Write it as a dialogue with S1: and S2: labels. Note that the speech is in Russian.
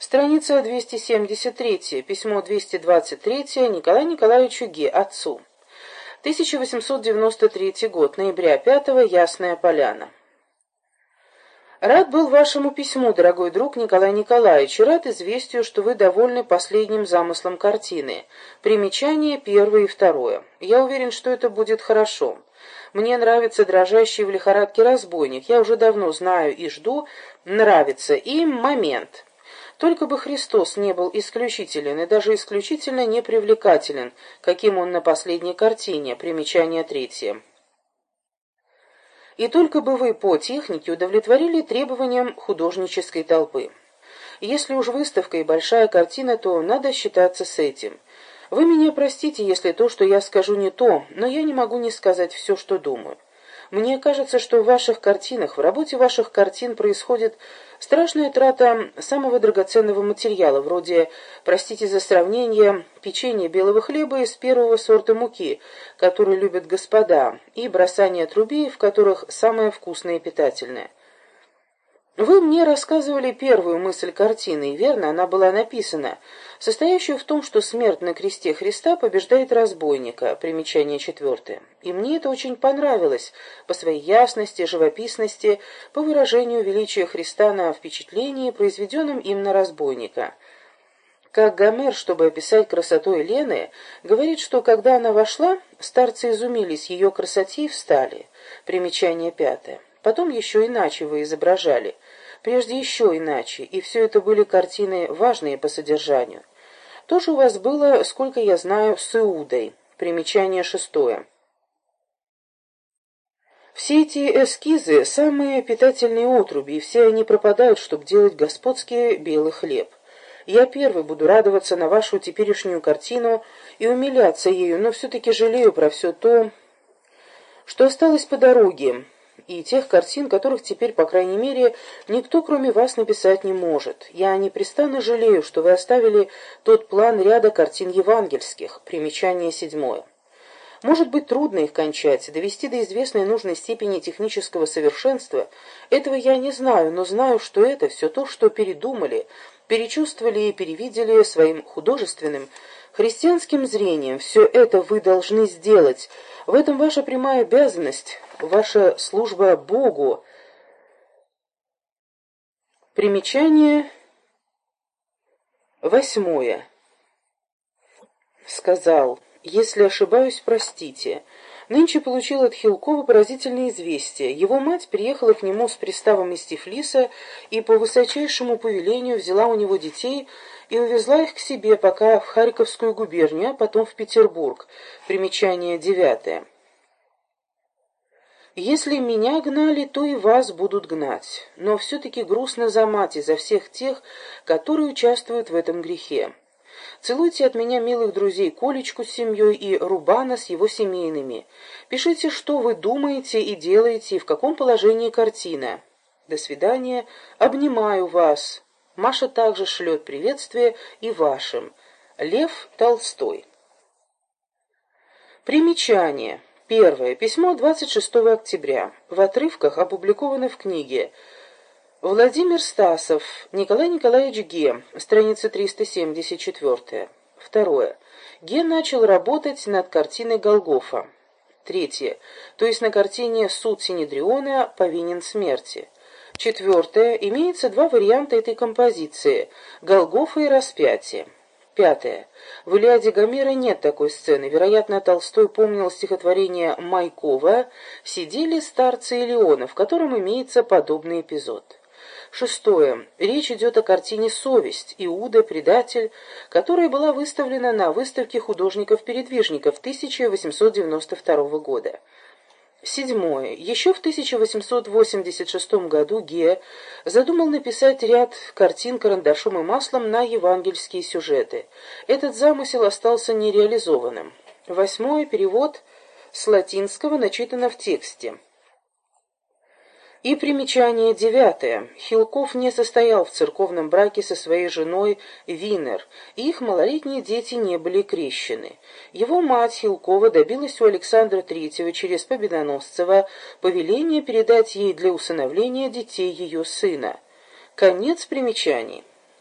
S1: Страница 273, письмо 223 Николаю Николаевичу Ге, отцу. 1893 год, ноября 5 Ясная Поляна. Рад был вашему письму, дорогой друг Николай Николаевич, и рад известию, что вы довольны последним замыслом картины. Примечание первое и второе. Я уверен, что это будет хорошо. Мне нравится дрожащий в лихорадке разбойник. Я уже давно знаю и жду. Нравится. И момент. Только бы Христос не был исключителен и даже исключительно непривлекателен, каким он на последней картине. Примечание третье. И только бы вы по технике удовлетворили требованиям художнической толпы. Если уж выставка и большая картина, то надо считаться с этим. Вы меня простите, если то, что я скажу, не то, но я не могу не сказать все, что думаю. Мне кажется, что в ваших картинах, в работе ваших картин происходит страшная трата самого драгоценного материала, вроде, простите за сравнение, печенья белого хлеба из первого сорта муки, который любят господа, и бросание трубей, в которых самое вкусное и питательное. Вы мне рассказывали первую мысль картины, и верно, она была написана, состоящую в том, что смерть на кресте Христа побеждает разбойника, примечание четвертое. И мне это очень понравилось, по своей ясности, живописности, по выражению величия Христа на впечатлении, произведенном им на разбойника. Как Гомер, чтобы описать красоту Елены, говорит, что когда она вошла, старцы изумились ее красоте и встали. Примечание пятое. Потом еще иначе вы изображали – прежде еще иначе, и все это были картины важные по содержанию. То же у вас было, сколько я знаю, с Иудой. Примечание шестое. Все эти эскизы – самые питательные отруби, и все они пропадают, чтобы делать господский белый хлеб. Я первый буду радоваться на вашу теперешнюю картину и умиляться ею, но все-таки жалею про все то, что осталось по дороге, и тех картин, которых теперь, по крайней мере, никто, кроме вас, написать не может. Я непрестанно жалею, что вы оставили тот план ряда картин евангельских. Примечание седьмое. Может быть, трудно их кончать, довести до известной нужной степени технического совершенства. Этого я не знаю, но знаю, что это все то, что передумали, перечувствовали и перевидели своим художественным, христианским зрением. Все это вы должны сделать. В этом ваша прямая обязанность, ваша служба Богу. Примечание восьмое. Сказал, если ошибаюсь, простите. Нынче получил от Хилкова поразительное известие. Его мать приехала к нему с приставом из Тифлиса и по высочайшему повелению взяла у него детей и увезла их к себе, пока в Харьковскую губернию, а потом в Петербург. Примечание девятое. Если меня гнали, то и вас будут гнать. Но все-таки грустно за мать и за всех тех, которые участвуют в этом грехе. Целуйте от меня милых друзей Колечку с семьей и Рубана с его семейными. Пишите, что вы думаете и делаете, и в каком положении картина. До свидания. Обнимаю вас. Маша также шлет приветствие и вашим. Лев Толстой. Примечание. Первое. Письмо 26 октября. В отрывках опубликовано в книге Владимир Стасов, Николай Николаевич Ге, страница 374. Второе. Ге начал работать над картиной Голгофа. Третье. То есть на картине «Суд Синедриона повинен смерти». Четвертое. Имеется два варианта этой композиции – Голгофа и распятие. Пятое. В «Илиаде Гомера» нет такой сцены. Вероятно, Толстой помнил стихотворение Майкова «Сидели старцы Илеона», в котором имеется подобный эпизод. Шестое. Речь идет о картине «Совесть» Иуда, предатель, которая была выставлена на выставке художников-передвижников 1892 года. Седьмое. Еще в 1886 году Ге задумал написать ряд картин карандашом и маслом на евангельские сюжеты. Этот замысел остался нереализованным. Восьмое. Перевод с латинского начитано в тексте. И примечание девятое. Хилков не состоял в церковном браке со своей женой Винер, и их малолетние дети не были крещены. Его мать Хилкова добилась у Александра III через Победоносцева повеления передать ей для усыновления детей ее сына. Конец примечаний.